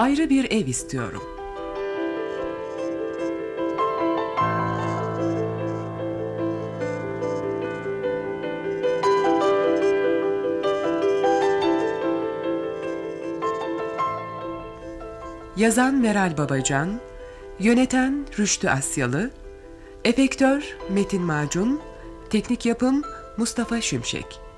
Ayrı bir ev istiyorum. Yazan Meral Babacan, yöneten Rüştü Asyalı, efektör Metin Macun, teknik yapım Mustafa Şimşek.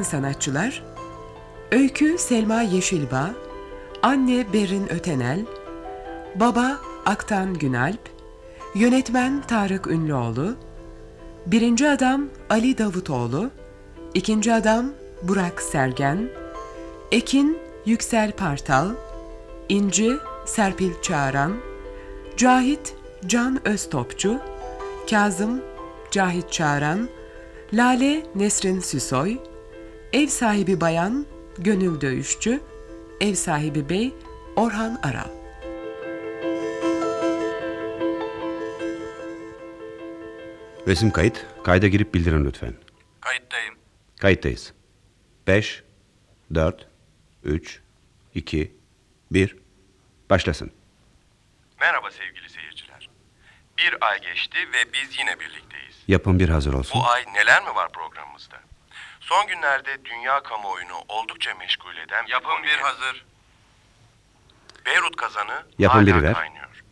Oynayan sanatçılar Öykü Selma Yeşilbağ Anne Berin Ötenel Baba Aktan Günalp Yönetmen Tarık Ünlüoğlu Birinci adam Ali Davutoğlu İkinci adam Burak Sergen Ekin Yüksel Partal İnci Serpil Çağran Cahit Can Öztopçu Kazım Cahit Çağran Lale Nesrin Süsoy Ev sahibi bayan Gönül Dövüşçü, ev sahibi bey Orhan Aral. Resim kayıt. Kayda girip bildirin lütfen. Kayıttayım. Kayıttayız. 5, 4, 3, 2, 1. Başlasın. Merhaba sevgili seyirciler. Bir ay geçti ve biz yine birlikteyiz. Yapım bir hazır olsun. Bu ay neler mi var programımızda? Son günlerde dünya kamuoyunu oldukça meşgul eden... Yapım bir hazır. Beyrut kazanı Yapım hala biri ver. kaynıyor.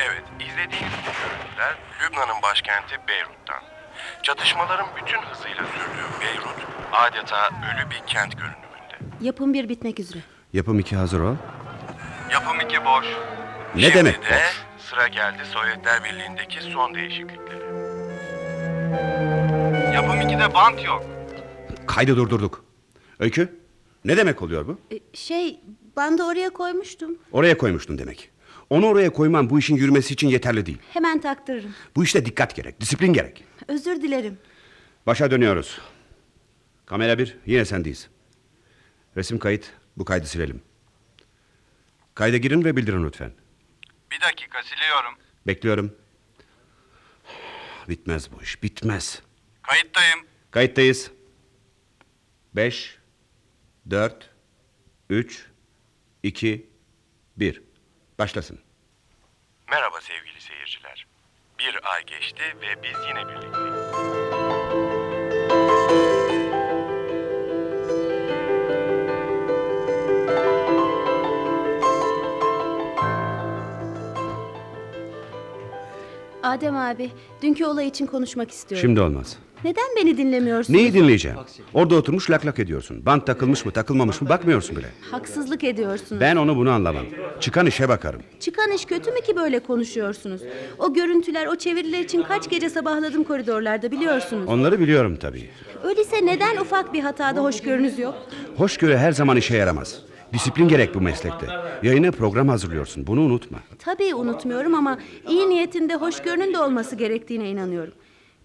Evet, izlediğiniz bu görüntüler Lübnan'ın başkenti Beyrut'tan. Çatışmaların bütün hızıyla sürdüğü Beyrut adeta ölü bir kent görünümünde. Yapım bir bitmek üzere. Yapım 2 hazır ol. Yapım 2 boş. Ne Şimdi demek de boş? sıra geldi Sovyetler Birliği'ndeki son değişikliklere. Yapım 2'de bant yok. Kaydı durdurduk. Öykü, ne demek oluyor bu? Ee, şey, bandı oraya koymuştum. Oraya koymuştun demek. Onu oraya koyman bu işin yürümesi için yeterli değil. Hemen taktırırım. Bu işte dikkat gerek, disiplin gerek. Özür dilerim. Başa dönüyoruz. Kamera bir, yine sendeyiz. Resim kayıt, bu kaydı silelim. Kayda girin ve bildirin lütfen. Bir dakika siliyorum. Bekliyorum. Bitmez bu iş, bitmez. Kayıttayım. Kayıttayız. Beş, dört, üç, iki, bir. Başlasın. Merhaba sevgili seyirciler. Bir ay geçti ve biz yine birlikteyiz. Adem abi, dünkü olay için konuşmak istiyorum. Şimdi olmaz. Neden beni dinlemiyorsunuz? Neyi dinleyeceğim? Orada oturmuş lak lak ediyorsun. Bant takılmış mı takılmamış mı bakmıyorsun bile. Haksızlık ediyorsunuz. Ben onu bunu anlamam. Çıkan işe bakarım. Çıkan iş kötü mü ki böyle konuşuyorsunuz? O görüntüler, o çeviriler için kaç gece sabahladım koridorlarda biliyorsunuz. Onları biliyorum tabii. Öyleyse neden ufak bir hatada hoşgörünüz yok? Hoşgörü her zaman işe yaramaz. Disiplin gerek bu meslekte. Yayına program hazırlıyorsun. Bunu unutma. Tabii unutmuyorum ama iyi niyetinde hoşgörünün de olması gerektiğine inanıyorum.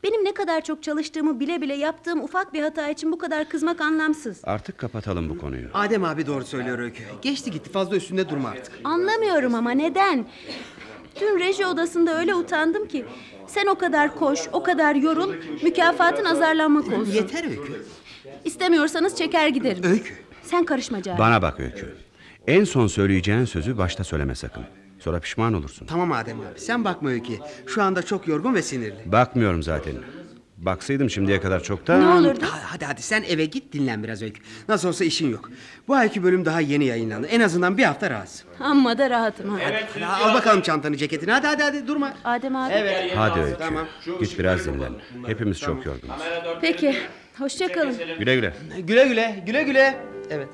Benim ne kadar çok çalıştığımı bile bile yaptığım ufak bir hata için bu kadar kızmak anlamsız. Artık kapatalım bu konuyu. Adem abi doğru söylüyor Öykü. Geçti gitti fazla üstünde durma artık. Anlamıyorum ama neden? Dün reji odasında öyle utandım ki. Sen o kadar koş, o kadar yorul, mükafatın azarlanmak olsun. Yeter Öykü. İstemiyorsanız çeker giderim. Öykü. Sen karışma Cahil. Bana bak Öykü. En son söyleyeceğin sözü başta söyleme sakın. Sonra pişman olursun. Tamam Adem abi sen bakma Öykü. Şu anda çok yorgun ve sinirli. Bakmıyorum zaten. Baksaydım şimdiye kadar çoktan... Ne olurdu? Ha- Hadi hadi sen eve git dinlen biraz Öykü. Nasıl olsa işin yok. Bu ayki bölüm daha yeni yayınlandı. En azından bir hafta rahatsın. Amma da rahatım ha. Hadi, al bakalım çantanı ceketini. Hadi hadi hadi durma. Adem abi. Evet. Hadi Öykü. Tamam. Git biraz dinlen. Hepimiz çok yorgunuz. Peki. Hoşça kalın. Güle güle. Güle güle güle güle. Evet.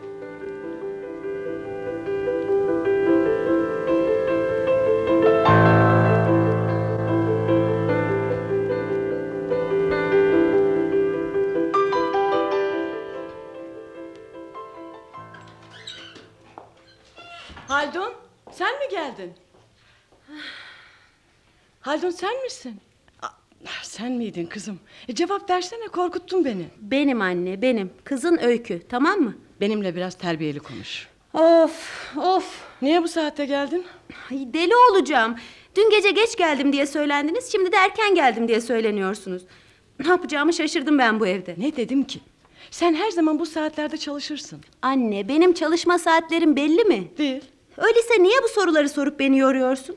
Sen mi geldin? Haldun sen misin? Aa, Sen miydin kızım? E, cevap versene korkuttun beni. Benim anne benim. Kızın Öykü tamam mı? Benimle biraz terbiyeli konuş. Of of. Niye bu saatte geldin? Ay, deli olacağım. Dün gece geç geldim diye söylendiniz. Şimdi de erken geldim diye söyleniyorsunuz. Ne yapacağımı şaşırdım ben bu evde. Ne dedim ki? Sen her zaman bu saatlerde çalışırsın. Anne benim çalışma saatlerim belli mi? Değil. Öyleyse niye bu soruları sorup beni yoruyorsun?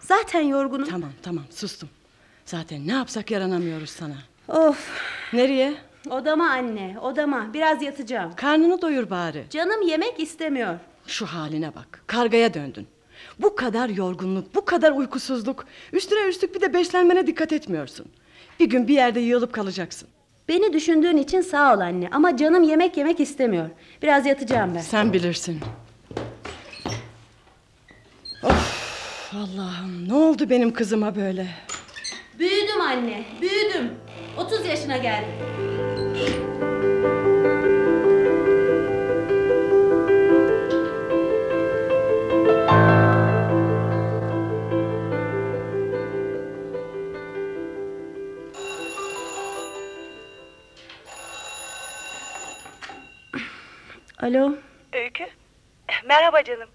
Zaten yorgunum. Tamam tamam sustum. Zaten ne yapsak yaranamıyoruz sana. Of. Nereye? Odama anne odama biraz yatacağım. Karnını doyur bari. Canım yemek istemiyor. Şu haline bak. Kargaya döndün. Bu kadar yorgunluk, bu kadar uykusuzluk. Üstüne üstlük bir de beslenmene dikkat etmiyorsun. Bir gün bir yerde yığılıp kalacaksın. Beni düşündüğün için sağ ol anne ama canım yemek yemek istemiyor. Biraz yatacağım ben. Sen bilirsin. Of Allah'ım ne oldu benim kızıma böyle? Büyüdüm anne, büyüdüm. 30 yaşına geldim. Alo, Öykü. Merhaba canım.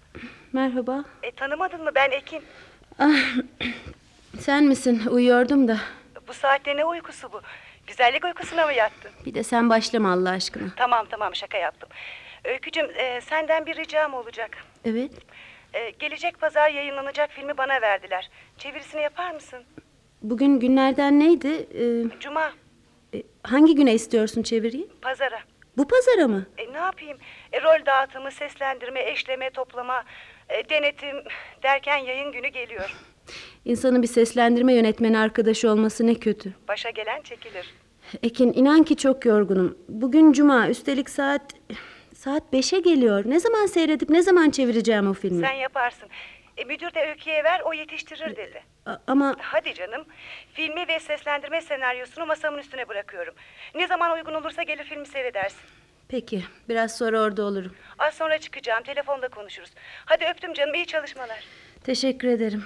Merhaba. E, tanımadın mı ben Ekin. Ah, sen misin? Uyuyordum da. Bu saatte ne uykusu bu? Güzellik uykusuna mı yattın? Bir de sen başlama Allah aşkına. Tamam tamam şaka yaptım. Öykücüm e, senden bir ricam olacak. Evet. E, gelecek pazar yayınlanacak filmi bana verdiler. Çevirisini yapar mısın? Bugün günlerden neydi? Ee, Cuma e, hangi güne istiyorsun çeviriyi? pazara. Bu pazara mı? E, ne yapayım? E, rol dağıtımı, seslendirme, eşleme, toplama, e, denetim derken yayın günü geliyor. İnsanın bir seslendirme yönetmeni arkadaşı olması ne kötü. Başa gelen çekilir. Ekin inan ki çok yorgunum. Bugün cuma üstelik saat saat beşe geliyor. Ne zaman seyredip ne zaman çevireceğim o filmi? Sen yaparsın. E, müdür de Öykü'ye ver o yetiştirir dedi. A- ama Hadi canım. Filmi ve seslendirme senaryosunu masamın üstüne bırakıyorum. Ne zaman uygun olursa gelir filmi seyredersin. Peki biraz sonra orada olurum. Az sonra çıkacağım. Telefonda konuşuruz. Hadi öptüm canım. iyi çalışmalar. Teşekkür ederim.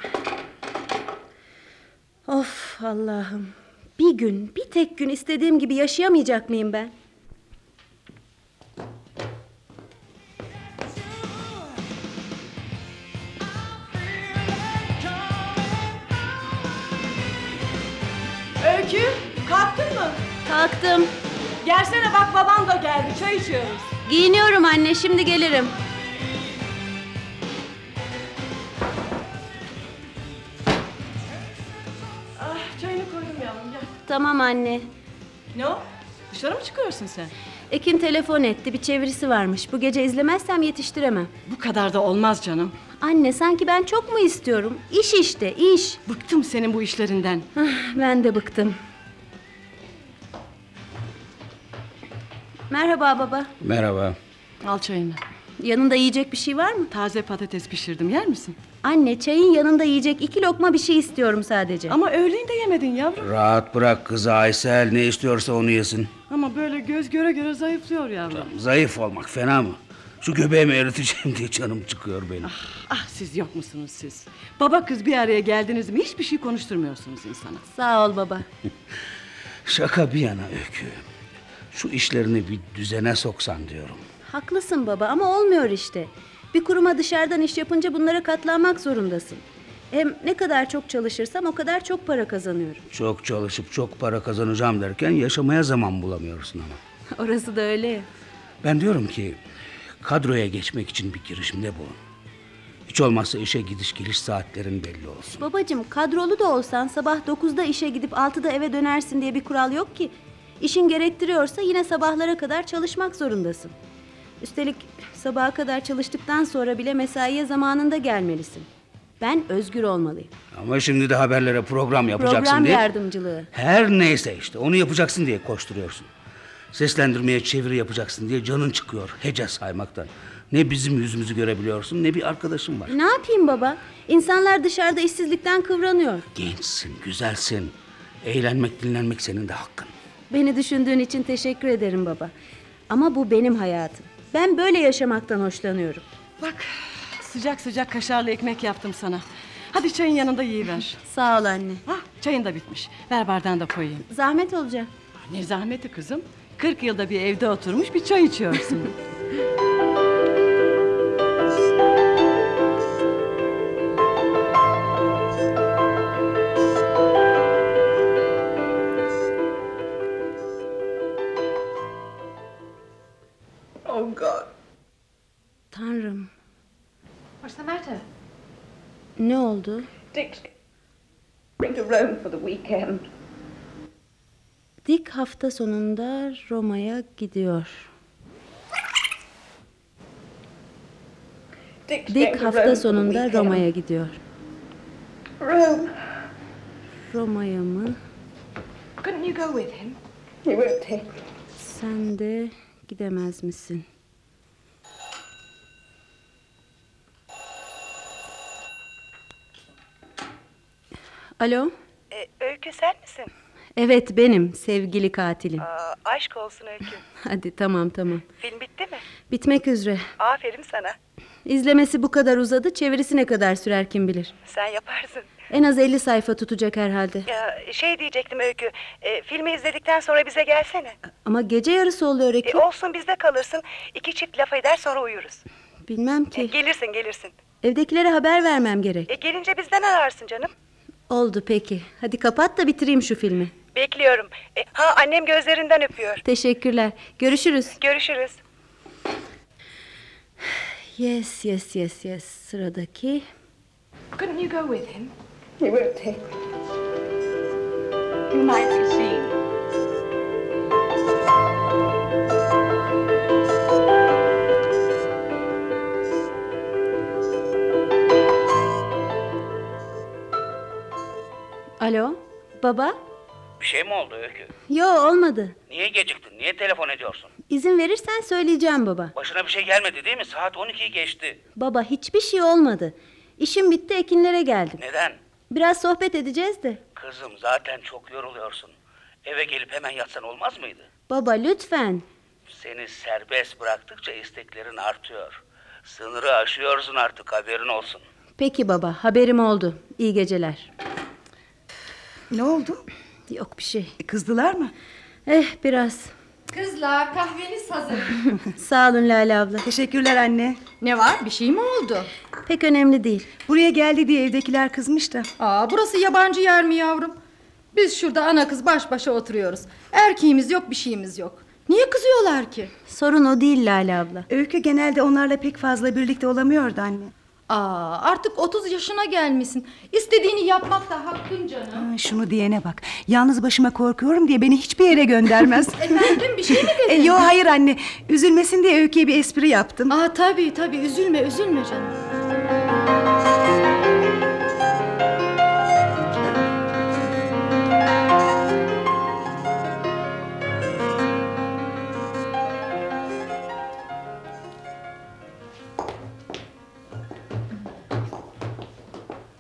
Of Allah'ım. Bir gün, bir tek gün istediğim gibi yaşayamayacak mıyım ben? Öykü kalktın mı? Kalktım. Gelsene bak baban da geldi çay içiyoruz. Giyiniyorum anne, şimdi gelirim. Ah çayını koydum yavrum gel. Tamam anne. Ne o? Dışarı mı çıkıyorsun sen? Ekin telefon etti, bir çevirisi varmış. Bu gece izlemezsem yetiştiremem. Bu kadar da olmaz canım. Anne sanki ben çok mu istiyorum? İş işte, iş. Bıktım senin bu işlerinden. Ah, ben de bıktım. Merhaba baba. Merhaba. Al çayını. Yanında yiyecek bir şey var mı? Taze patates pişirdim yer misin? Anne çayın yanında yiyecek iki lokma bir şey istiyorum sadece. Ama öğleyin de yemedin yavrum. Rahat bırak kızı Aysel ne istiyorsa onu yesin. Ama böyle göz göre göre zayıflıyor yavrum. Zayıf olmak fena mı? Şu göbeğimi eriteceğim diye canım çıkıyor benim. Ah siz yok musunuz siz? Baba kız bir araya geldiniz mi hiçbir şey konuşturmuyorsunuz insana. Sağ ol baba. Şaka bir yana öykü. Şu işlerini bir düzene soksan diyorum. Haklısın baba ama olmuyor işte. Bir kuruma dışarıdan iş yapınca bunlara katlanmak zorundasın. Hem ne kadar çok çalışırsam o kadar çok para kazanıyorum. Çok çalışıp çok para kazanacağım derken yaşamaya zaman bulamıyorsun ama. Orası da öyle. Ben diyorum ki kadroya geçmek için bir girişimde bulun. Hiç olmazsa işe gidiş geliş saatlerin belli olsun. Babacım kadrolu da olsan sabah 9'da işe gidip 6'da eve dönersin diye bir kural yok ki. İşin gerektiriyorsa yine sabahlara kadar çalışmak zorundasın. Üstelik sabaha kadar çalıştıktan sonra bile mesaiye zamanında gelmelisin. Ben özgür olmalıyım. Ama şimdi de haberlere program yapacaksın Program diye. yardımcılığı. Her neyse işte onu yapacaksın diye koşturuyorsun. Seslendirmeye çeviri yapacaksın diye canın çıkıyor hece saymaktan. Ne bizim yüzümüzü görebiliyorsun ne bir arkadaşın var. Ne yapayım baba? İnsanlar dışarıda işsizlikten kıvranıyor. Gençsin, güzelsin. Eğlenmek, dinlenmek senin de hakkın. Beni düşündüğün için teşekkür ederim baba. Ama bu benim hayatım. Ben böyle yaşamaktan hoşlanıyorum. Bak sıcak sıcak kaşarlı ekmek yaptım sana. Hadi çayın yanında yiyiver. Sağ ol anne. Hah, çayın da bitmiş. Ver bardağını da koyayım. Zahmet olacak. Ne zahmeti kızım. 40 yılda bir evde oturmuş bir çay içiyorsun. Ne oldu? Dick's going to Rome for the weekend. Dick hafta sonunda Roma'ya gidiyor. Dick Rome hafta sonunda. Roma'ya gidiyor. Rome. Roma'ya mı? Couldn't you go with him? He won't take. Sen de gidemez misin? Alo? E, Öykü sen misin? Evet benim sevgili katilim. Aa, aşk olsun Öykü. Hadi tamam tamam. Film bitti mi? Bitmek üzere. Aferin sana. İzlemesi bu kadar uzadı. Çevirisi ne kadar sürer kim bilir. Sen yaparsın. En az 50 sayfa tutacak herhalde. Ya, şey diyecektim Öykü. E, filmi izledikten sonra bize gelsene. Ama gece yarısı oluyor E, Eki. olsun bizde kalırsın. İki çift laf eder sonra uyuruz. Bilmem E, ki. gelirsin gelirsin. Evdekilere haber vermem gerek. E, gelince bizden ararsın canım. Oldu peki. Hadi kapat da bitireyim şu filmi. Bekliyorum. E, ha annem gözlerinden öpüyor. Teşekkürler. Görüşürüz. Görüşürüz. Yes, yes, yes, yes. Sıradaki. Couldn't you go with him? He won't take me. You might be Alo, baba? Bir şey mi oldu Öykü? Yo olmadı. Niye geciktin? Niye telefon ediyorsun? İzin verirsen söyleyeceğim baba. Başına bir şey gelmedi değil mi? Saat 12'yi geçti. Baba hiçbir şey olmadı. İşim bitti ekinlere geldim. Neden? Biraz sohbet edeceğiz de. Kızım zaten çok yoruluyorsun. Eve gelip hemen yatsan olmaz mıydı? Baba lütfen. Seni serbest bıraktıkça isteklerin artıyor. Sınırı aşıyorsun artık haberin olsun. Peki baba haberim oldu. İyi geceler. Ne oldu? Yok bir şey. Kızdılar mı? Eh biraz. Kızlar kahveniz hazır. Sağ olun Lale abla. Teşekkürler anne. ne var bir şey mi oldu? Pek önemli değil. Buraya geldi diye evdekiler kızmış da. Aa, burası yabancı yer mi yavrum? Biz şurada ana kız baş başa oturuyoruz. Erkeğimiz yok bir şeyimiz yok. Niye kızıyorlar ki? Sorun o değil Lale abla. Öykü genelde onlarla pek fazla birlikte olamıyordu anne. Aa, artık 30 yaşına gelmişsin. İstediğini yapmak da hakkın canım. Ha, şunu diyene bak. Yalnız başıma korkuyorum diye beni hiçbir yere göndermez. Efendim bir şey mi e, dedin? yo hayır anne. Üzülmesin diye Öykü'ye bir espri yaptım. Aa, tabii tabii üzülme üzülme canım.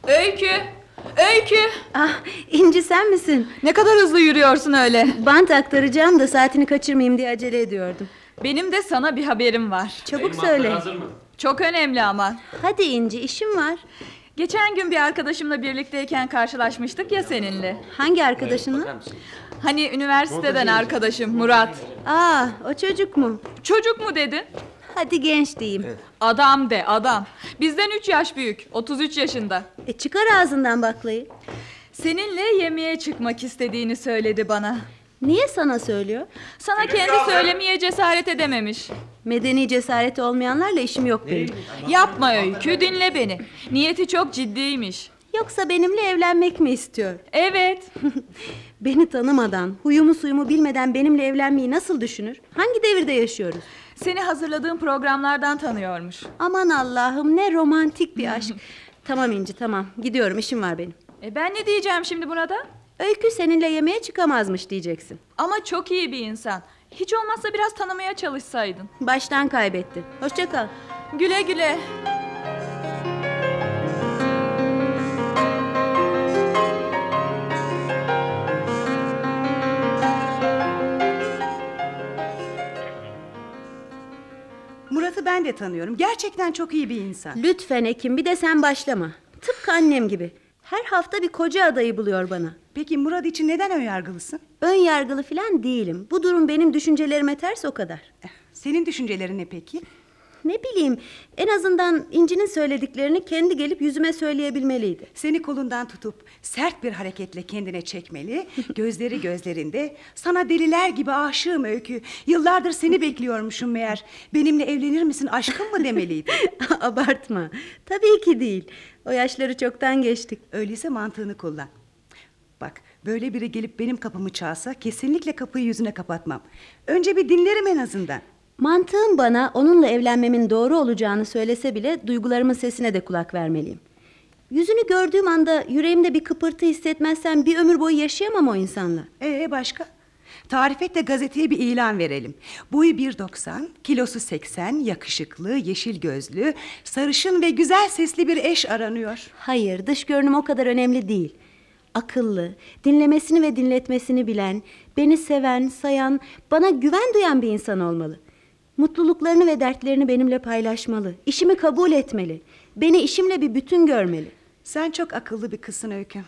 Öykü! Öykü! Ah İnci sen misin? Ne kadar hızlı yürüyorsun öyle. Bant aktaracağım da saatini kaçırmayayım diye acele ediyordum. Benim de sana bir haberim var. Çabuk söyle. Çok önemli ama. Hadi İnci işim var. Geçen gün bir arkadaşımla birlikteyken karşılaşmıştık ya seninle. Hangi arkadaşınla? Hani üniversiteden arkadaşım Murat. Aa o çocuk mu? Çocuk mu dedin? Hadi genç diyeyim. Adam de adam. Bizden 3 yaş büyük. 33 yaşında. E çıkar ağzından baklayı. Seninle yemeğe çıkmak istediğini söyledi bana. Niye sana söylüyor? Sana kendi söylemeye cesaret edememiş. Medeni cesareti olmayanlarla işim yok benim. Yapma öykü dinle beni. Niyeti çok ciddiymiş. Yoksa benimle evlenmek mi istiyor? Evet. Beni tanımadan, huyumu suyumu bilmeden benimle evlenmeyi nasıl düşünür? Hangi devirde yaşıyoruz? Seni hazırladığım programlardan tanıyormuş. Aman Allah'ım ne romantik bir aşk. tamam İnci tamam gidiyorum işim var benim. E ben ne diyeceğim şimdi burada? Öykü seninle yemeğe çıkamazmış diyeceksin. Ama çok iyi bir insan. Hiç olmazsa biraz tanımaya çalışsaydın. Baştan kaybettin. Hoşça kal. Güle güle. Murat'ı ben de tanıyorum. Gerçekten çok iyi bir insan. Lütfen Ekim bir de sen başlama. Tıpkı annem gibi. Her hafta bir koca adayı buluyor bana. Peki Murat için neden önyargılısın? Ön yargılı falan değilim. Bu durum benim düşüncelerime ters o kadar. Senin düşüncelerin ne peki? Ne bileyim en azından İnci'nin söylediklerini kendi gelip yüzüme söyleyebilmeliydi. Seni kolundan tutup sert bir hareketle kendine çekmeli. Gözleri gözlerinde. Sana deliler gibi aşığım Öykü. Yıllardır seni bekliyormuşum meğer. Benimle evlenir misin aşkım mı demeliydi. Abartma. Tabii ki değil. O yaşları çoktan geçtik. Öyleyse mantığını kullan. Bak böyle biri gelip benim kapımı çalsa kesinlikle kapıyı yüzüne kapatmam. Önce bir dinlerim en azından. Mantığım bana onunla evlenmemin doğru olacağını söylese bile duygularımın sesine de kulak vermeliyim. Yüzünü gördüğüm anda yüreğimde bir kıpırtı hissetmezsem bir ömür boyu yaşayamam o insanla. Ee başka? Tarif et de gazeteye bir ilan verelim. Boyu 1.90, kilosu 80, yakışıklı, yeşil gözlü, sarışın ve güzel sesli bir eş aranıyor. Hayır, dış görünüm o kadar önemli değil. Akıllı, dinlemesini ve dinletmesini bilen, beni seven, sayan, bana güven duyan bir insan olmalı. Mutluluklarını ve dertlerini benimle paylaşmalı. İşimi kabul etmeli. Beni işimle bir bütün görmeli. Sen çok akıllı bir kızsın Öykü.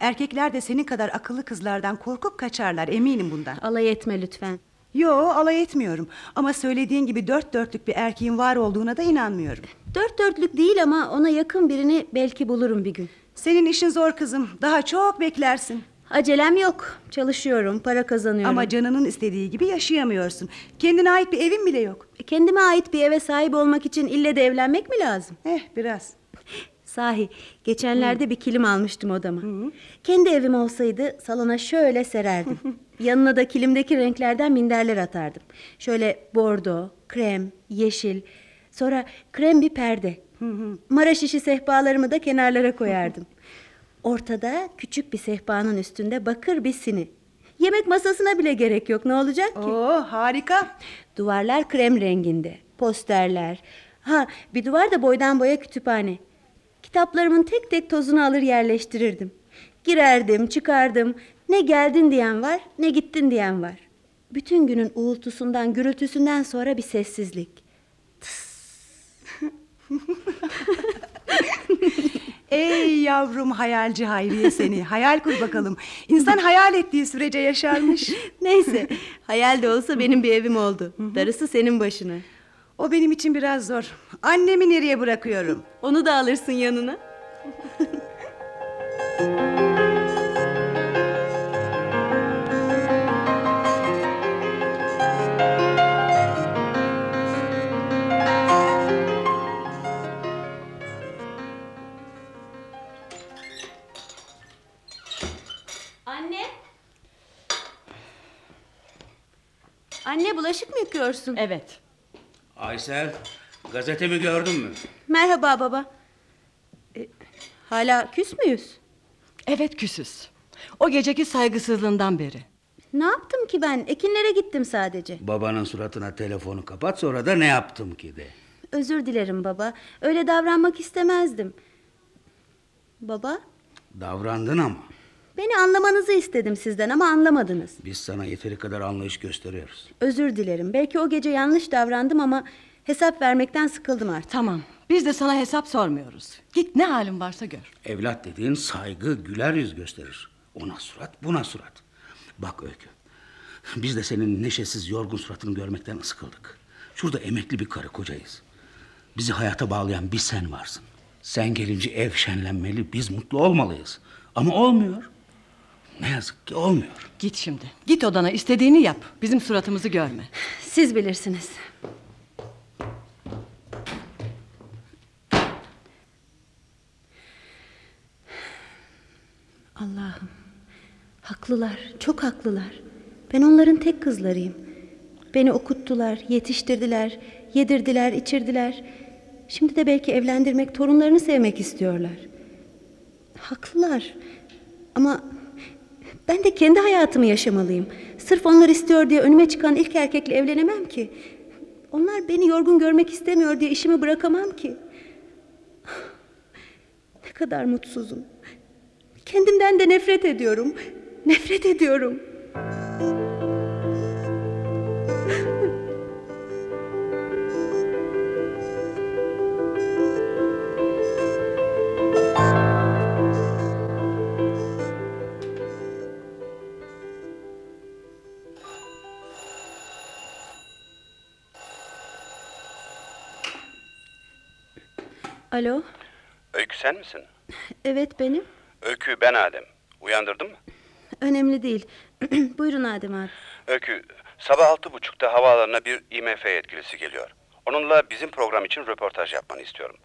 Erkekler de senin kadar akıllı kızlardan korkup kaçarlar eminim bundan. Alay etme lütfen. Yo alay etmiyorum ama söylediğin gibi dört dörtlük bir erkeğin var olduğuna da inanmıyorum. Dört dörtlük değil ama ona yakın birini belki bulurum bir gün. Senin işin zor kızım daha çok beklersin. Acelem yok. Çalışıyorum, para kazanıyorum. Ama canının istediği gibi yaşayamıyorsun. Kendine ait bir evin bile yok. E, Kendime ait bir eve sahip olmak için ille de evlenmek mi lazım? Eh biraz. Sahi geçenlerde bir kilim almıştım odama. Kendi evim olsaydı salona şöyle sererdim. Yanına da kilimdeki renklerden minderler atardım. Şöyle bordo, krem, yeşil, sonra krem bir perde. Mara şişi sehpalarımı da kenarlara koyardım. Ortada küçük bir sehpanın üstünde bakır bir sini. Yemek masasına bile gerek yok ne olacak ki? Oo harika. Duvarlar krem renginde. Posterler. Ha bir duvar da boydan boya kütüphane. Kitaplarımın tek tek tozunu alır yerleştirirdim. Girerdim, çıkardım. Ne geldin diyen var, ne gittin diyen var. Bütün günün uğultusundan, gürültüsünden sonra bir sessizlik. Ey yavrum hayalci Hayriye seni. Hayal kur bakalım. İnsan hayal ettiği sürece yaşarmış. Neyse, hayal de olsa benim bir evim oldu. Darısı senin başına. O benim için biraz zor. Annemi nereye bırakıyorum? Onu da alırsın yanına. yıkıyorsun? Evet. Aysel gazetemi gördün mü? Merhaba baba. E, hala küs müyüz? Evet küsüz. O geceki saygısızlığından beri. Ne yaptım ki ben? Ekinlere gittim sadece. Babanın suratına telefonu kapat sonra da ne yaptım ki de. Özür dilerim baba. Öyle davranmak istemezdim. Baba, Davrandın ama. Beni anlamanızı istedim sizden ama anlamadınız. Biz sana yeteri kadar anlayış gösteriyoruz. Özür dilerim. Belki o gece yanlış davrandım ama hesap vermekten sıkıldım artık. Tamam. Biz de sana hesap sormuyoruz. Git ne halin varsa gör. Evlat dediğin saygı, güler yüz gösterir. Ona surat, buna surat. Bak Öykü, biz de senin neşesiz, yorgun suratını görmekten sıkıldık. Şurada emekli bir karı kocayız. Bizi hayata bağlayan bir sen varsın. Sen gelince ev şenlenmeli, biz mutlu olmalıyız. Ama olmuyor. Ne yazık ki olmuyor. Git şimdi. Git odana istediğini yap. Bizim suratımızı görme. Siz bilirsiniz. Allah'ım. Haklılar, çok haklılar. Ben onların tek kızlarıyım. Beni okuttular, yetiştirdiler, yedirdiler, içirdiler. Şimdi de belki evlendirmek, torunlarını sevmek istiyorlar. Haklılar. Ama ben de kendi hayatımı yaşamalıyım. Sırf onlar istiyor diye önüme çıkan ilk erkekle evlenemem ki. Onlar beni yorgun görmek istemiyor diye işimi bırakamam ki. Ne kadar mutsuzum. Kendimden de nefret ediyorum. Nefret ediyorum. Alo, Öykü sen misin? evet benim. Öykü ben Adem. Uyandırdın mı? Önemli değil. Buyurun Adem abi. Öykü sabah altı buçukta havaalanına bir IMF yetkilisi geliyor. Onunla bizim program için röportaj yapmanı istiyorum.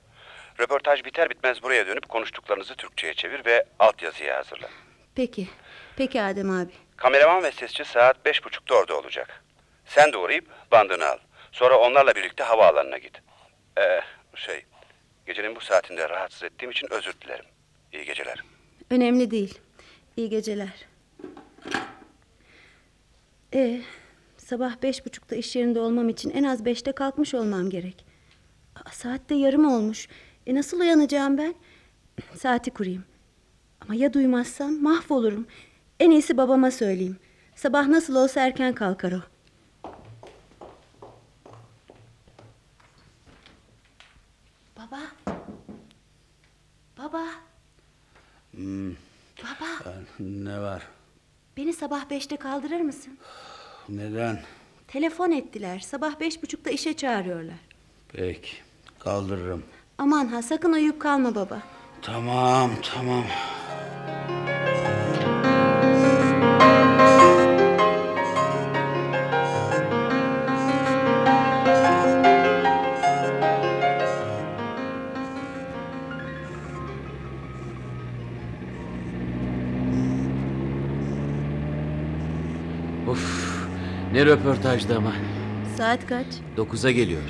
Röportaj biter bitmez buraya dönüp konuştuklarınızı Türkçe'ye çevir ve altyazıya hazırla. Peki, peki Adem abi. Kameraman ve sesçi saat beş buçukta orada olacak. Sen de uğrayıp bandını al. Sonra onlarla birlikte havaalanına git. Ee, şey, gecenin bu saatinde rahatsız ettiğim için özür dilerim. İyi geceler. Önemli değil. İyi geceler. Ee, sabah beş buçukta iş yerinde olmam için en az beşte kalkmış olmam gerek. Aa, saat de yarım olmuş. E nasıl uyanacağım ben? Saati kurayım. Ama ya duymazsam mahvolurum. En iyisi babama söyleyeyim. Sabah nasıl olsa erken kalkar o. Baba. Baba. Hmm, Baba. ne var? Beni sabah beşte kaldırır mısın? Neden? Telefon ettiler. Sabah beş buçukta işe çağırıyorlar. Peki kaldırırım. Aman ha sakın uyuyup kalma baba. Tamam tamam. Ne röportajdı ama. Saat kaç? Dokuza geliyor.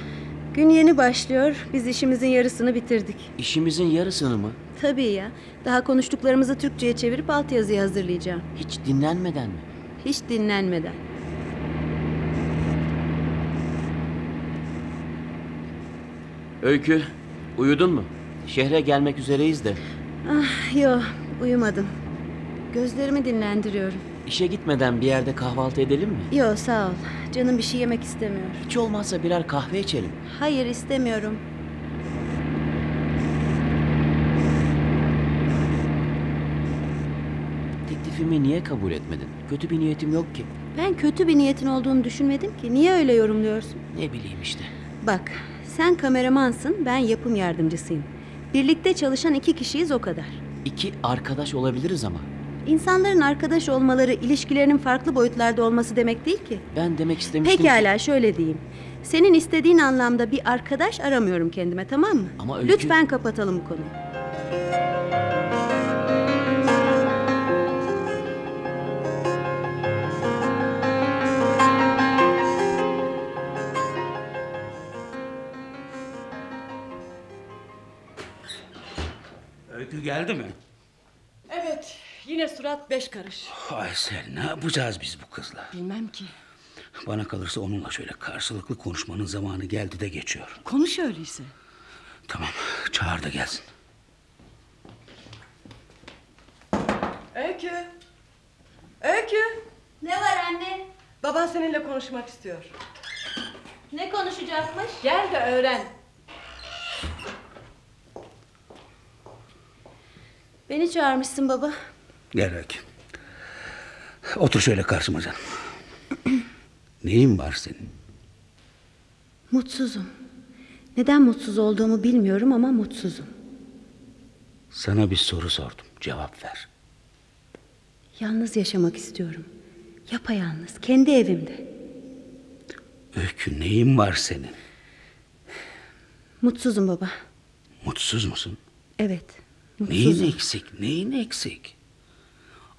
Gün yeni başlıyor. Biz işimizin yarısını bitirdik. İşimizin yarısını mı? Tabii ya. Daha konuştuklarımızı Türkçe'ye çevirip altyazıyı hazırlayacağım. Hiç dinlenmeden mi? Hiç dinlenmeden. Öykü uyudun mu? Şehre gelmek üzereyiz de. Ah yo uyumadım. Gözlerimi dinlendiriyorum. İşe gitmeden bir yerde kahvaltı edelim mi? Yo sağ ol. Canım bir şey yemek istemiyor. Hiç olmazsa birer kahve içelim. Hayır istemiyorum. Teklifimi niye kabul etmedin? Kötü bir niyetim yok ki. Ben kötü bir niyetin olduğunu düşünmedim ki. Niye öyle yorumluyorsun? Ne bileyim işte. Bak sen kameramansın ben yapım yardımcısıyım. Birlikte çalışan iki kişiyiz o kadar. İki arkadaş olabiliriz ama. İnsanların arkadaş olmaları ilişkilerinin farklı boyutlarda olması demek değil ki. Ben demek istemiştim ki- Pekala şöyle diyeyim. Senin istediğin anlamda bir arkadaş aramıyorum kendime tamam mı? Ama Öykü- Lütfen kapatalım bu konuyu. Öykü geldi mi? Evet yine surat beş karış. Aysel ne yapacağız biz bu kızla? Bilmem ki. Bana kalırsa onunla şöyle karşılıklı konuşmanın zamanı geldi de geçiyor. Konuş öyleyse. Tamam çağır da gelsin. Öykü. Öykü. Ne var anne? Baban seninle konuşmak istiyor. Ne konuşacakmış? Gel de öğren. Beni çağırmışsın baba. Öykü. Otur şöyle karşıma canım. Neyin var senin? Mutsuzum. Neden mutsuz olduğumu bilmiyorum ama mutsuzum. Sana bir soru sordum. Cevap ver. Yalnız yaşamak istiyorum. Yapayalnız, kendi evimde. Öykü neyin var senin? Mutsuzum baba. Mutsuz musun? Evet. Neyin Mutsuzum. eksik? Neyin eksik?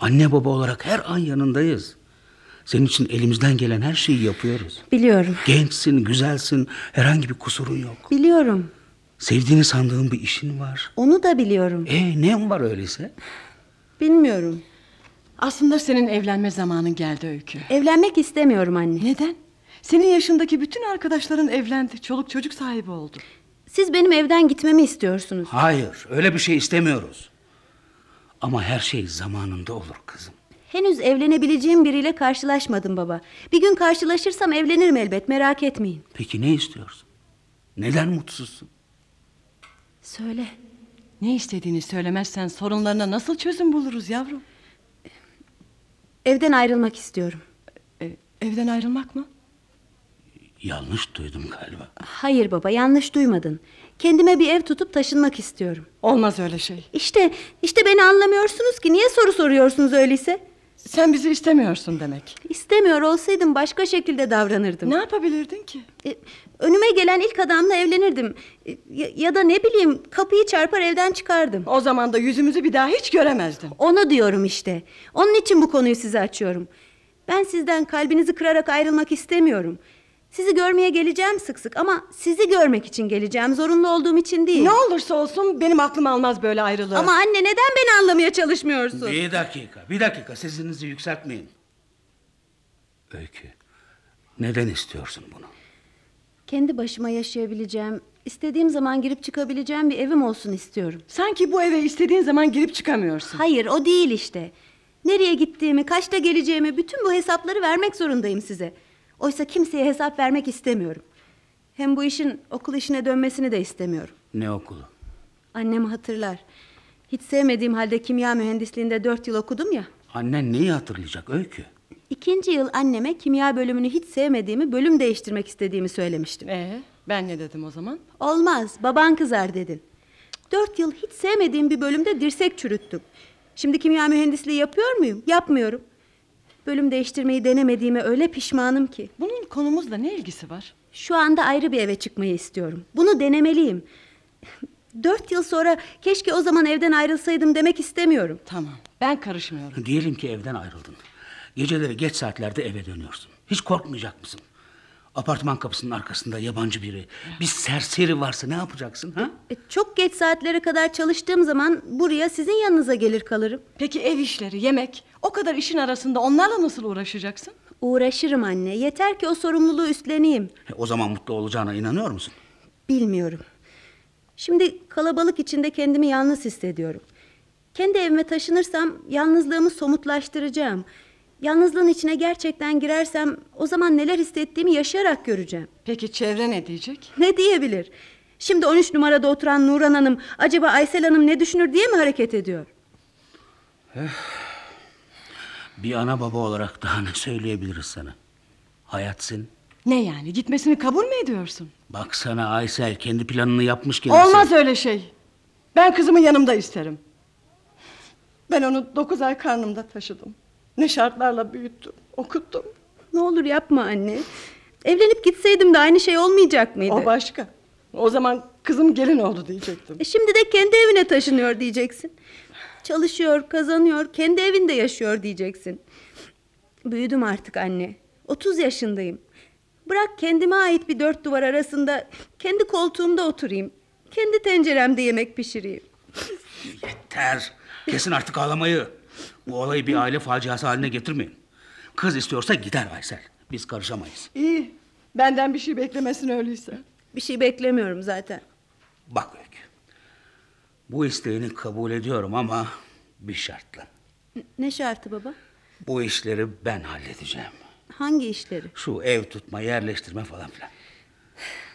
Anne baba olarak her an yanındayız. Senin için elimizden gelen her şeyi yapıyoruz. Biliyorum. Gençsin, güzelsin, herhangi bir kusurun yok. Biliyorum. Sevdiğini sandığın bir işin var. Onu da biliyorum. E ne var öyleyse? Bilmiyorum. Aslında senin evlenme zamanın geldi Öykü. Evlenmek istemiyorum anne. Neden? Senin yaşındaki bütün arkadaşların evlendi. Çoluk çocuk sahibi oldu. Siz benim evden gitmemi istiyorsunuz. Hayır, öyle bir şey istemiyoruz. Ama her şey zamanında olur kızım. Henüz evlenebileceğim biriyle karşılaşmadım baba. Bir gün karşılaşırsam evlenirim elbet merak etmeyin. Peki ne istiyorsun? Neden mutsuzsun? Söyle. Ne istediğini söylemezsen sorunlarına nasıl çözüm buluruz yavrum? Evden ayrılmak istiyorum. E, evden ayrılmak mı? Yanlış duydum galiba. Hayır baba yanlış duymadın. Kendime bir ev tutup taşınmak istiyorum. Olmaz öyle şey. İşte işte beni anlamıyorsunuz ki niye soru soruyorsunuz öyleyse? Sen bizi istemiyorsun demek. İstemiyor olsaydım başka şekilde davranırdım. Ne yapabilirdin ki? E, önüme gelen ilk adamla evlenirdim. E, ya, ya da ne bileyim kapıyı çarpar evden çıkardım. O zaman da yüzümüzü bir daha hiç göremezdin. Onu diyorum işte. Onun için bu konuyu size açıyorum. Ben sizden kalbinizi kırarak ayrılmak istemiyorum. Sizi görmeye geleceğim sık sık ama sizi görmek için geleceğim. Zorunlu olduğum için değil. Ne olursa olsun benim aklım almaz böyle ayrılığı. Ama anne neden beni anlamaya çalışmıyorsun? Bir dakika, bir dakika sesinizi yükseltmeyin. Öykü, neden istiyorsun bunu? Kendi başıma yaşayabileceğim, istediğim zaman girip çıkabileceğim bir evim olsun istiyorum. Sanki bu eve istediğin zaman girip çıkamıyorsun. Hayır o değil işte. Nereye gittiğimi, kaçta geleceğimi bütün bu hesapları vermek zorundayım size. Oysa kimseye hesap vermek istemiyorum. Hem bu işin okul işine dönmesini de istemiyorum. Ne okulu? Annem hatırlar. Hiç sevmediğim halde kimya mühendisliğinde dört yıl okudum ya. Annen neyi hatırlayacak Öykü? İkinci yıl anneme kimya bölümünü hiç sevmediğimi, bölüm değiştirmek istediğimi söylemiştim. Ee, ben ne dedim o zaman? Olmaz, baban kızar dedin. Dört yıl hiç sevmediğim bir bölümde dirsek çürüttüm. Şimdi kimya mühendisliği yapıyor muyum? Yapmıyorum. Bölüm değiştirmeyi denemediğime öyle pişmanım ki. Bunun konumuzla ne ilgisi var? Şu anda ayrı bir eve çıkmayı istiyorum. Bunu denemeliyim. Dört yıl sonra keşke o zaman evden ayrılsaydım demek istemiyorum. Tamam, ben karışmıyorum. Diyelim ki evden ayrıldın. Geceleri geç saatlerde eve dönüyorsun. Hiç korkmayacak mısın? Apartman kapısının arkasında yabancı biri, bir serseri varsa ne yapacaksın ha? E, çok geç saatlere kadar çalıştığım zaman buraya sizin yanınıza gelir kalırım. Peki ev işleri, yemek, o kadar işin arasında onlarla nasıl uğraşacaksın? Uğraşırım anne. Yeter ki o sorumluluğu üstleneyim. E, O zaman mutlu olacağına inanıyor musun? Bilmiyorum. Şimdi kalabalık içinde kendimi yalnız hissediyorum. Kendi evime taşınırsam yalnızlığımı somutlaştıracağım. Yalnızlığın içine gerçekten girersem o zaman neler hissettiğimi yaşayarak göreceğim. Peki çevre ne diyecek? Ne diyebilir? Şimdi 13 numarada oturan Nuran Hanım acaba Aysel Hanım ne düşünür diye mi hareket ediyor? Bir ana baba olarak daha ne söyleyebiliriz sana? Hayatsın. Ne yani gitmesini kabul mü ediyorsun? Baksana Aysel kendi planını yapmış kendisi. Olmaz öyle şey. Ben kızımı yanımda isterim. Ben onu dokuz ay karnımda taşıdım. Ne şartlarla büyüttüm, okuttum. Ne olur yapma anne. Evlenip gitseydim de aynı şey olmayacak mıydı? O başka. O zaman kızım gelin oldu diyecektim. E şimdi de kendi evine taşınıyor diyeceksin. Çalışıyor, kazanıyor, kendi evinde yaşıyor diyeceksin. Büyüdüm artık anne. 30 yaşındayım. Bırak kendime ait bir dört duvar arasında kendi koltuğumda oturayım. Kendi tenceremde yemek pişireyim. Yeter. Kesin artık ağlamayı. Bu olayı bir aile faciası haline getirmeyin. Kız istiyorsa gider Aysel. Biz karışamayız. İyi. Benden bir şey beklemesin öyleyse. Bir şey beklemiyorum zaten. Bak Öykü. Bu isteğini kabul ediyorum ama bir şartla. N- Ne şartı baba? Bu işleri ben halledeceğim. Hangi işleri? Şu ev tutma, yerleştirme falan filan.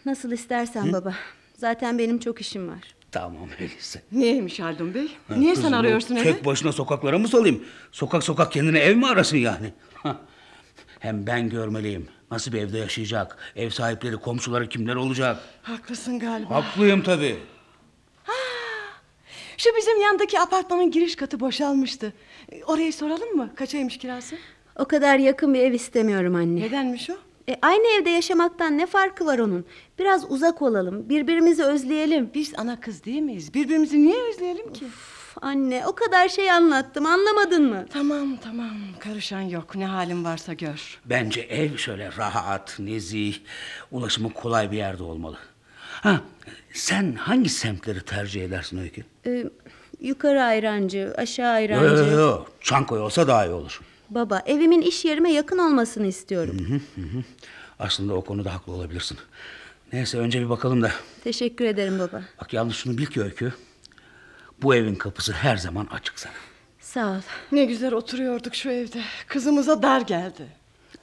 Nasıl istersen baba. Zaten benim çok işim var. Tamam öyleyse. Niyeymiş Haldun Bey? Ha, Niye sen arıyorsun evi? Tek başına sokaklara mı salayım? Sokak sokak kendine ev mi arasın yani? Hem ben görmeliyim. Nasıl bir evde yaşayacak? Ev sahipleri, komşuları kimler olacak? Haklısın galiba. Haklıyım tabii. Şu bizim yandaki apartmanın giriş katı boşalmıştı. Orayı soralım mı? Kaçaymış kirası? O kadar yakın bir ev istemiyorum anne. Nedenmiş o? E, aynı evde yaşamaktan ne farkı var onun? Biraz uzak olalım, birbirimizi özleyelim. Biz ana kız değil miyiz? Birbirimizi niye özleyelim ki? Üf, anne, o kadar şey anlattım, anlamadın mı? Tamam tamam karışan yok ne halin varsa gör. Bence ev şöyle rahat, nezih, ulaşımı kolay bir yerde olmalı. Ha, sen hangi semtleri tercih edersin Öykü? E, yukarı ayrancı, aşağı Yo, ayrancı. yo, yo. Çankoy olsa daha iyi olur. Baba, evimin iş yerime yakın olmasını istiyorum. Hı hı. Aslında o konuda haklı olabilirsin. Neyse önce bir bakalım da. Teşekkür ederim baba. Bak yalnız şunu bil ki Öykü. Bu evin kapısı her zaman açık sana. Sağ ol. Ne güzel oturuyorduk şu evde. Kızımıza dar geldi.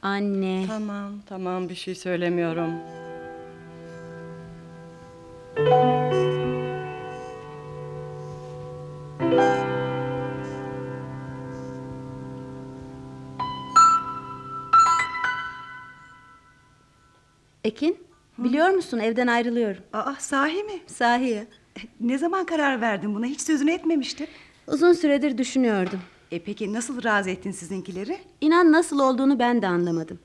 Anne. Tamam tamam bir şey söylemiyorum. Tekin, biliyor musun evden ayrılıyorum. Aa sahi mi? Sahi ya. Ne zaman karar verdin buna? Hiç sözünü etmemiştin. Uzun süredir düşünüyordum. E peki nasıl razı ettin sizinkileri? İnan nasıl olduğunu ben de anlamadım.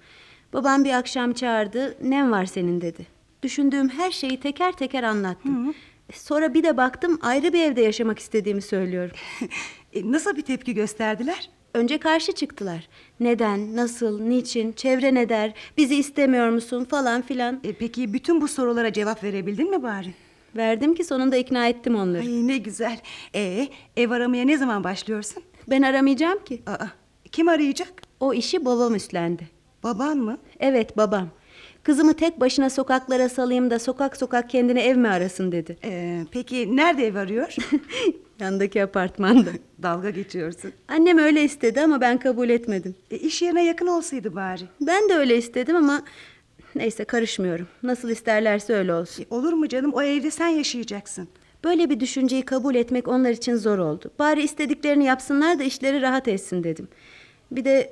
Babam bir akşam çağırdı, nem var senin dedi. Düşündüğüm her şeyi teker teker anlattım. Sonra bir de baktım ayrı bir evde yaşamak istediğimi söylüyorum. E, nasıl bir tepki gösterdiler? Önce karşı çıktılar. Neden, nasıl, niçin, çevre ne der, bizi istemiyor musun falan filan. E, peki bütün bu sorulara cevap verebildin mi bari? Verdim ki sonunda ikna ettim onları. Ay ne güzel. E, ev aramaya ne zaman başlıyorsun? Ben aramayacağım ki. Aa, kim arayacak? O işi babam üstlendi. Baban mı? Evet babam. Kızımı tek başına sokaklara salayım da sokak sokak kendine ev mi arasın dedi. Ee, peki nerede ev arıyor? Yandaki apartmanda. Dalga geçiyorsun. Annem öyle istedi ama ben kabul etmedim. E, iş yerine yakın olsaydı bari. Ben de öyle istedim ama neyse karışmıyorum. Nasıl isterlerse öyle olsun. E, olur mu canım o evde sen yaşayacaksın. Böyle bir düşünceyi kabul etmek onlar için zor oldu. Bari istediklerini yapsınlar da işleri rahat etsin dedim. Bir de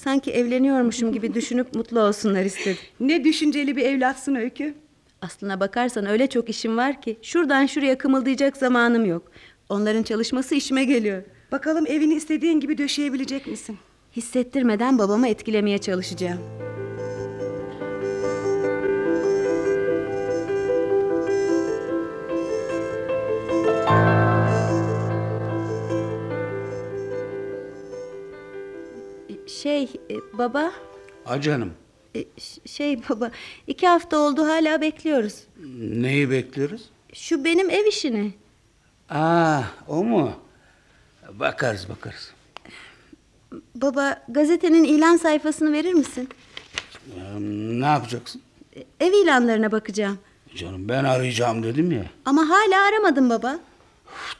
sanki evleniyormuşum gibi düşünüp mutlu olsunlar istedim. Ne düşünceli bir evlatsın Öykü. Aslına bakarsan öyle çok işim var ki şuradan şuraya kımıldayacak zamanım yok. Onların çalışması işime geliyor. Bakalım evini istediğin gibi döşeyebilecek misin? Hissettirmeden babamı etkilemeye çalışacağım. Şey e, baba Ha canım. e, şey baba iki hafta oldu hala bekliyoruz. Neyi bekliyoruz? Şu benim ev işini. Aa, o mu? Bakarız bakarız. Baba gazetenin ilan sayfasını verir misin? Ee, ne yapacaksın? E, Ev ilanlarına bakacağım. Canım ben arayacağım dedim ya. Ama hala aramadım baba.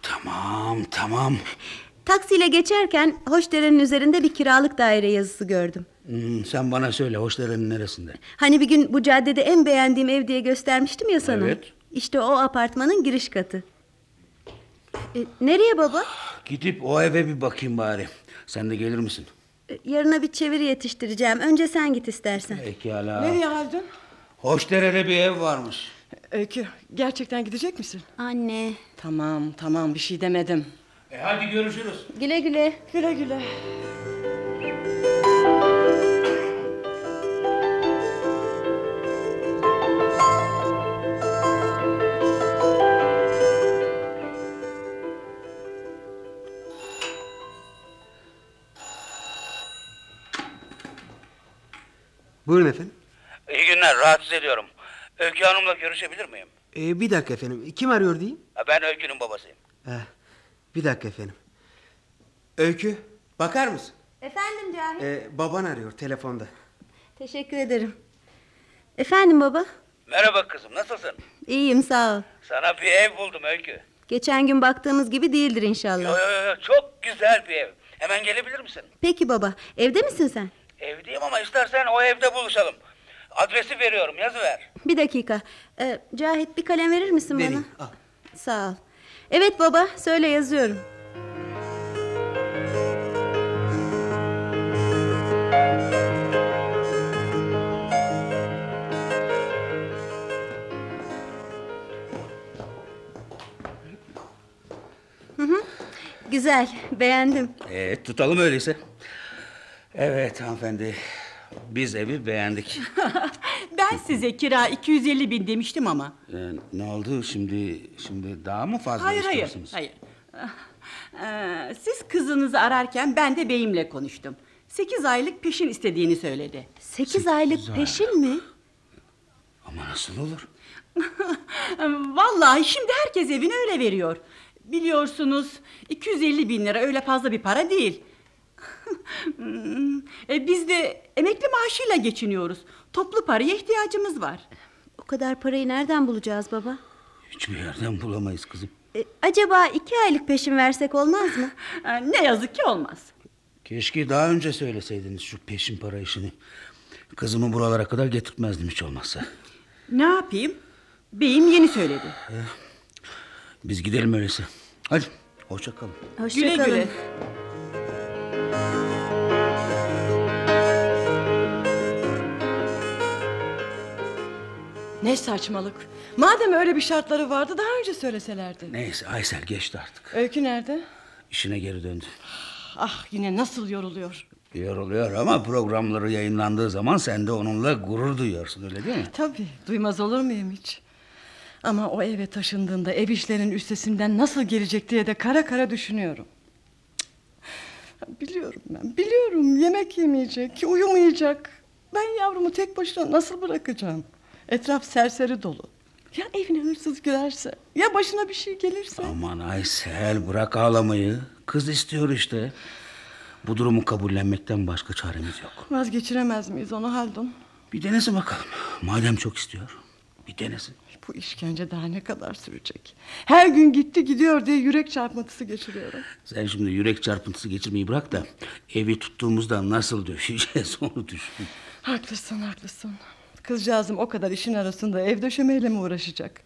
Tamam tamam. Taksiyle geçerken Hoşdere'nin üzerinde bir kiralık daire yazısı gördüm. Hmm, sen bana söyle Hoşdere'nin neresinde? Hani bir gün bu caddede en beğendiğim ev diye göstermiştim ya sana. Evet. İşte o apartmanın giriş katı. E, nereye baba? Gidip o eve bir bakayım bari. Sen de gelir misin? E, yarına bir çeviri yetiştireceğim. Önce sen git istersen. Pekala. Nereye Haldun? Hoşdere'de bir ev varmış. Öykü gerçekten gidecek misin? Anne. Tamam tamam bir şey demedim. E hadi görüşürüz. Güle güle. Güle güle. Buyurun efendim. İyi günler rahatsız ediyorum. Öykü Hanım'la görüşebilir miyim? Ee, bir dakika efendim. Kim arıyor diyeyim? Ben Öykü'nün babasıyım. Eh, bir dakika efendim. Öykü bakar mısın? Efendim Cahit. Ee, baban arıyor telefonda. Teşekkür ederim. Efendim baba? Merhaba kızım nasılsın? İyiyim sağ ol. Sana bir ev buldum Öykü. Geçen gün baktığımız gibi değildir inşallah. Yo, yo, yo, çok güzel bir ev. Hemen gelebilir misin? Peki baba. Evde misin sen? Evdeyim ama istersen o evde buluşalım. Adresi veriyorum yazıver. Bir dakika. Ee, Cahit bir kalem verir misin Vereyim, bana? Sağ ol. Evet baba söyle yazıyorum. Hı hı. Güzel beğendim. Evet tutalım öyleyse. Evet hanımefendi. Biz evi beğendik. Ben size kira 250 bin demiştim ama. Ee, ne oldu şimdi? Şimdi daha mı fazla Hayır hayır. istiyorsunuz? hayır. Ee, siz kızınızı ararken ben de beyimle konuştum. 8 aylık peşin istediğini söyledi. Sekiz aylık peşin mi? Ama nasıl olur? Vallahi şimdi herkes evini öyle veriyor. Biliyorsunuz 250 bin lira öyle fazla bir para değil. Hmm, e, biz de emekli maaşıyla geçiniyoruz. Toplu paraya ihtiyacımız var. O kadar parayı nereden bulacağız baba? Hiçbir yerden bulamayız kızım. E, acaba iki aylık peşin versek olmaz mı? Ee, Ne yazık ki olmaz. Keşke daha önce söyleseydiniz şu peşin para işini. Kızımı buralara kadar getirtmezdim hiç olmazsa. Ne yapayım? Beyim yeni söyledi. Biz gidelim öyleyse. Hadi hoşça kalın. Hoşça Güle kalın. güle. Ne saçmalık. Madem öyle bir şartları vardı daha önce söyleselerdi. Neyse Aysel geçti artık. Öykü nerede? İşine geri döndü. Ah yine nasıl yoruluyor. Yoruluyor ama programları yayınlandığı zaman sen de onunla gurur duyuyorsun öyle değil mi? Tabii duymaz olur muyum hiç? Ama o eve taşındığında ev işlerinin üstesinden nasıl gelecek diye de kara kara düşünüyorum. Biliyorum ben biliyorum yemek yemeyecek uyumayacak. Ben yavrumu tek başına nasıl bırakacağım? Etraf serseri dolu. Ya evine hırsız girerse? Ya başına bir şey gelirse? Aman Aysel bırak ağlamayı. Kız istiyor işte. Bu durumu kabullenmekten başka çaremiz yok. Vazgeçiremez miyiz onu Haldun? Bir denesin bakalım. Madem çok istiyor. Bir denesin. Bu işkence daha ne kadar sürecek? Her gün gitti gidiyor diye yürek çarpıntısı geçiriyorum. Sen şimdi yürek çarpıntısı geçirmeyi bırak da... ...evi tuttuğumuzda nasıl döşeceğiz onu düşün. Haklısın haklısın. Kızcağızım o kadar işin arasında ev döşemeyle mi uğraşacak?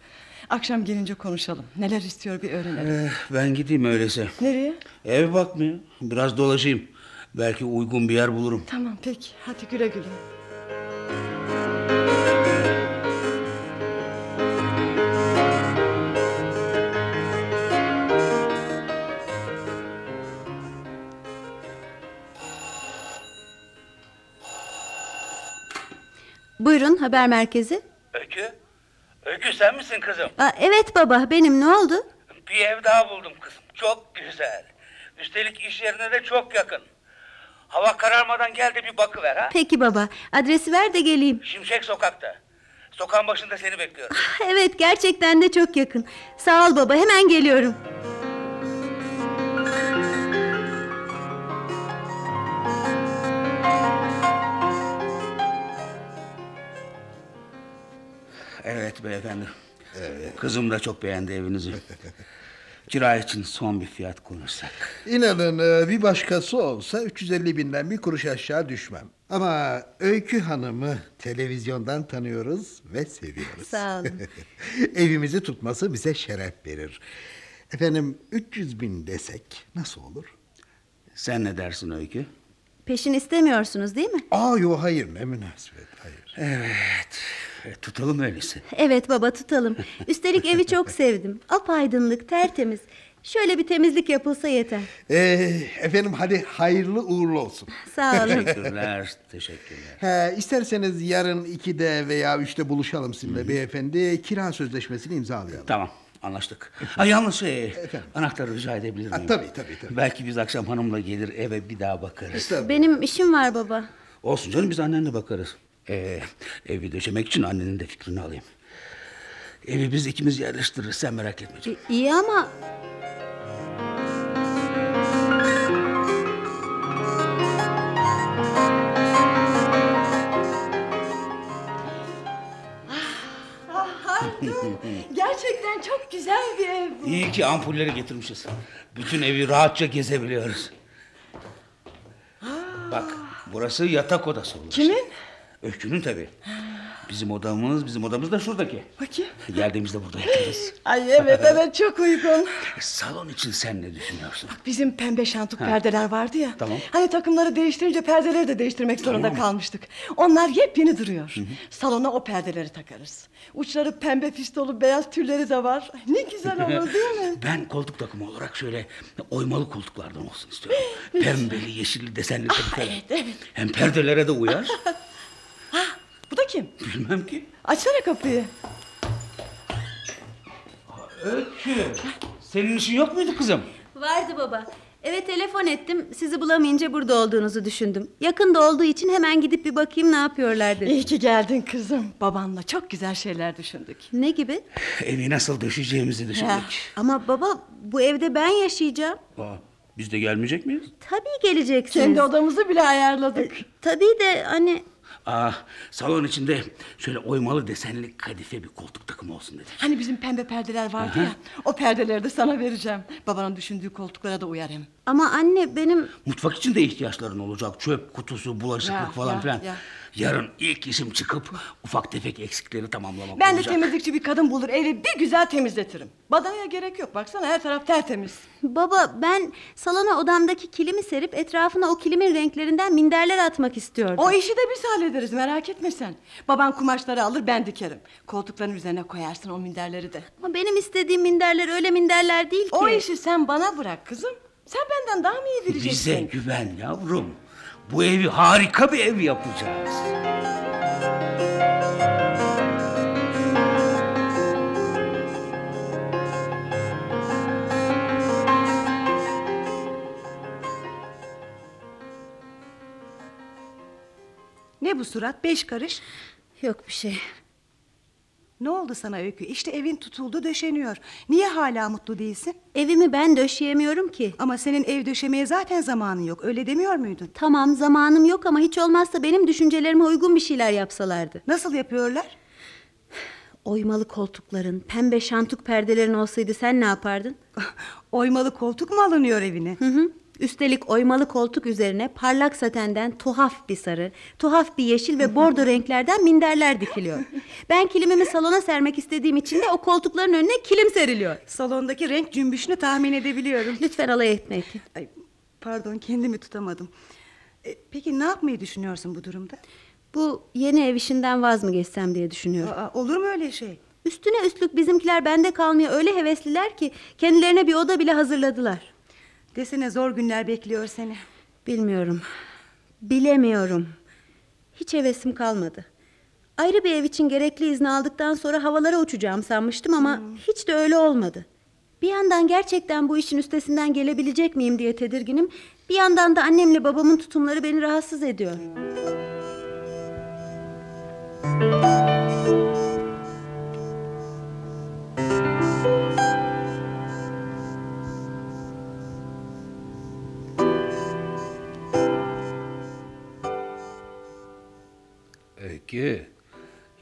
Akşam gelince konuşalım. Neler istiyor bir öğrenelim. Eh, ben gideyim öyleyse. Nereye? Ev bakmıyor. Biraz dolaşayım. Belki uygun bir yer bulurum. Tamam peki hadi güle güle. Buyurun haber merkezi. Öykü? Öykü sen misin kızım? Aa, evet baba benim ne oldu? Bir ev daha buldum kızım. Çok güzel. Üstelik iş yerine de çok yakın. Hava kararmadan gel de bir bakıver ha. Peki baba adresi ver de geleyim. Şimşek sokakta. Sokağın başında seni bekliyorum. Evet gerçekten de çok yakın. Sağ ol baba hemen geliyorum. Evet beyefendi. Kızım da çok beğendi evinizi. Kira için son bir fiyat konuşsak. İnanın e, bir başkası olsa 350 binden bir kuruş aşağı düşmem. Ama Öykü Hanım'ı televizyondan tanıyoruz ve seviyoruz. Sağ olun. Evimizi tutması bize şeref verir. Efendim 300 bin desek nasıl olur? Sen ne dersin Öykü? Peşin istemiyorsunuz değil mi? Aa yok hayır ne münasebet hayır. Evet. E, tutalım öyleyse. Evet baba tutalım. Üstelik evi çok sevdim. Apaydınlık tertemiz. Şöyle bir temizlik yapılsa yeter. Ee, efendim hadi hayırlı uğurlu olsun. Sağ olun. Teşekkürler, teşekkürler. He, isterseniz yarın 2'de veya 3'te buluşalım sizinle beyefendi. Kira sözleşmesini imzalayalım. Tamam, anlaştık. Ha, yalnız şey, anahtarı rica edebilir miyim? tabii, tabii, tabii. Belki biz akşam hanımla gelir eve bir daha bakarız. Benim işim var baba. Olsun canım biz annenle bakarız. Ee, evi döşemek için annenin de fikrini alayım. Evi biz ikimiz yerleştiririz sen merak etme canım. İyi ama Gerçekten çok güzel bir ev bu. İyi ki ampulleri getirmişiz. Bütün evi rahatça gezebiliyoruz. Bak burası yatak odası olur. Kimin? Öykünün tabii. Bizim odamız, bizim odamız da şuradaki. Bakayım. Geldiğimizde burada yatarız. Ay evet evet çok uygun. Salon için sen ne düşünüyorsun? Bizim pembe şantuk Ha. perdeler vardı ya. Tamam. Hani takımları değiştirince perdeleri de değiştirmek zorunda Tamam. kalmıştık. Onlar yepyeni duruyor. Salona o perdeleri takarız. Uçları pembe fistolu beyaz tülleri de var. Ay, Ne güzel olur değil mi? Ben koltuk takımı olarak şöyle oymalı koltuklardan olsun istiyorum. Pembeli, yeşilli, desenli tabii. Evet evet. Hem perdelere de uyar. Da kim? Bilmem ki. Açsana kapıyı. Öykü. Senin işin yok muydu kızım? vardı baba. Evet telefon ettim. Sizi bulamayınca burada olduğunuzu düşündüm. Yakında olduğu için hemen gidip bir bakayım ne yapıyorlar dedim. İyi ki geldin kızım. Babanla çok güzel şeyler düşündük. Ne gibi? Evi nasıl döşeceğimizi düşündük. Ya, ama baba bu evde ben yaşayacağım. Aa, biz de gelmeyecek miyiz? Tabii geleceksiniz. Kendi odamızı bile ayarladık. Tabii de hani Aa, salon içinde şöyle oymalı desenli kadife bir koltuk takımı olsun dedik. Hani bizim pembe perdeler vardı ya. O perdeleri de sana vereceğim. Babanın düşündüğü koltuklara da uyar hem. ama anne benim Mutfak için de ihtiyaçların olacak. Çöp kutusu, bulaşıklık Ya, falan ya, filan. ya. Yarın ilk işim çıkıp ufak tefek eksikleri tamamlamak Ben de olacak. temizlikçi bir kadın bulur evi bir güzel temizletirim. Badanaya gerek yok baksana her taraf tertemiz. Baba ben salona odamdaki kilimi serip etrafına o kilimin renklerinden minderler atmak istiyordum. O işi de biz hallederiz merak etme sen. Baban kumaşları alır ben dikerim. Koltukların üzerine koyarsın o minderleri de. Ama benim istediğim minderler öyle minderler değil ki. O işi sen bana bırak kızım. Sen benden daha mı iyi bileceksin? Bize güven yavrum. Bu evi harika bir ev yapacağız. Ne bu surat beş karış? Yok bir şey. Ne oldu sana Öykü? İşte evin tutuldu döşeniyor. Niye hala mutlu değilsin? Evimi ben döşeyemiyorum ki. Ama senin ev döşemeye zaten zamanın yok. Öyle demiyor muydun? Tamam zamanım yok ama hiç olmazsa benim düşüncelerime uygun bir şeyler yapsalardı. Nasıl yapıyorlar? Oymalı koltukların, pembe şantuk perdelerin olsaydı sen ne yapardın? Oymalı koltuk mu alınıyor evine? Hı hı. Üstelik oymalı koltuk üzerine parlak satenden tuhaf bir sarı, tuhaf bir yeşil ve bordo renklerden minderler dikiliyor. Ben kilimimi salona sermek istediğim için de o koltukların önüne kilim seriliyor. Salondaki renk cümbüşünü tahmin edebiliyorum. Lütfen alay etme Ekin. Ay, pardon kendimi tutamadım. E, peki ne yapmayı düşünüyorsun bu durumda? Bu yeni ev işinden vaz mı geçsem diye düşünüyorum. Aa, olur mu öyle şey? Üstüne üstlük bizimkiler bende kalmaya öyle hevesliler ki kendilerine bir oda bile hazırladılar. Desene zor günler bekliyor seni. Bilmiyorum. Bilemiyorum. Hiç hevesim kalmadı. Ayrı bir ev için gerekli izni aldıktan sonra havalara uçacağım sanmıştım ama hiç de öyle olmadı. Bir yandan gerçekten bu işin üstesinden gelebilecek miyim diye tedirginim. Bir yandan da annemle babamın tutumları beni rahatsız ediyor. Öykü,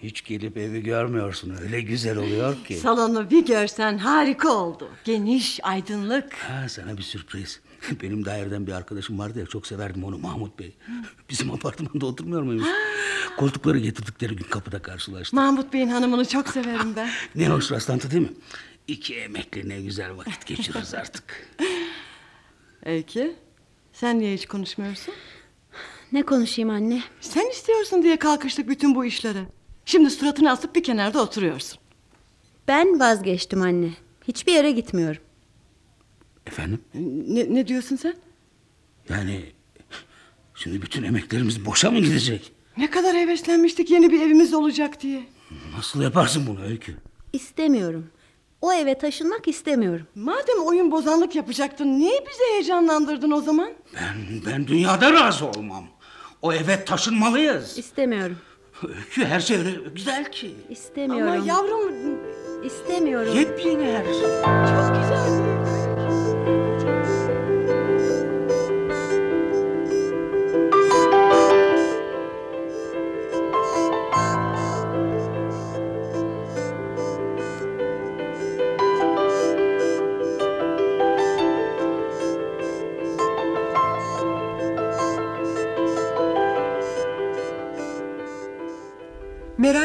hiç gelip evi görmüyorsun. Öyle güzel oluyor ki. Salonu bir görsen harika oldu. Geniş, aydınlık. Ha, sana bir sürpriz. Benim daireden bir arkadaşım vardı ya çok severdim onu Mahmut Bey. Bizim apartmanda oturmuyor muymuş? Koltukları getirdikleri gün kapıda karşılaştık. Mahmut Bey'in hanımını çok severim ben. Ne hoş rastlantı değil mi? İki emekli ne güzel vakit geçiririz artık. Öykü, sen niye hiç konuşmuyorsun? Ne konuşayım anne? Sen istiyorsun diye kalkıştık bütün bu işlere. Şimdi suratını asıp bir kenarda oturuyorsun. Ben vazgeçtim anne. Hiçbir yere gitmiyorum. Efendim? Ne, ne diyorsun sen? Yani şimdi bütün emeklerimiz boşa mı gidecek? Ne kadar heveslenmiştik yeni bir evimiz olacak diye. Nasıl yaparsın bunu Öykü? İstemiyorum. O eve taşınmak istemiyorum. Madem oyun bozanlık yapacaktın niye bizi heyecanlandırdın o zaman? Ben, ben dünyada razı olmam. O eve taşınmalıyız. İstemiyorum. Öykü her şey öyle güzel ki. İstemiyorum. Ama yavrum İstemiyorum. Yepyeni her şey. çok güzel.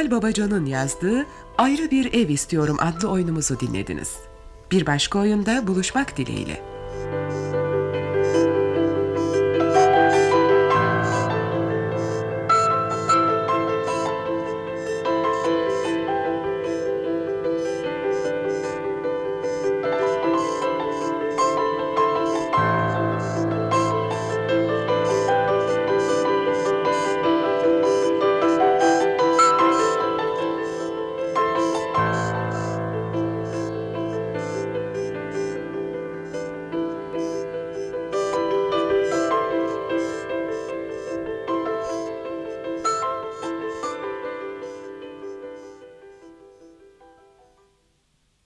Meral Babacan'ın yazdığı Ayrı Bir Ev İstiyorum adlı oyunumuzu dinlediniz. Bir başka oyunda buluşmak dileğiyle.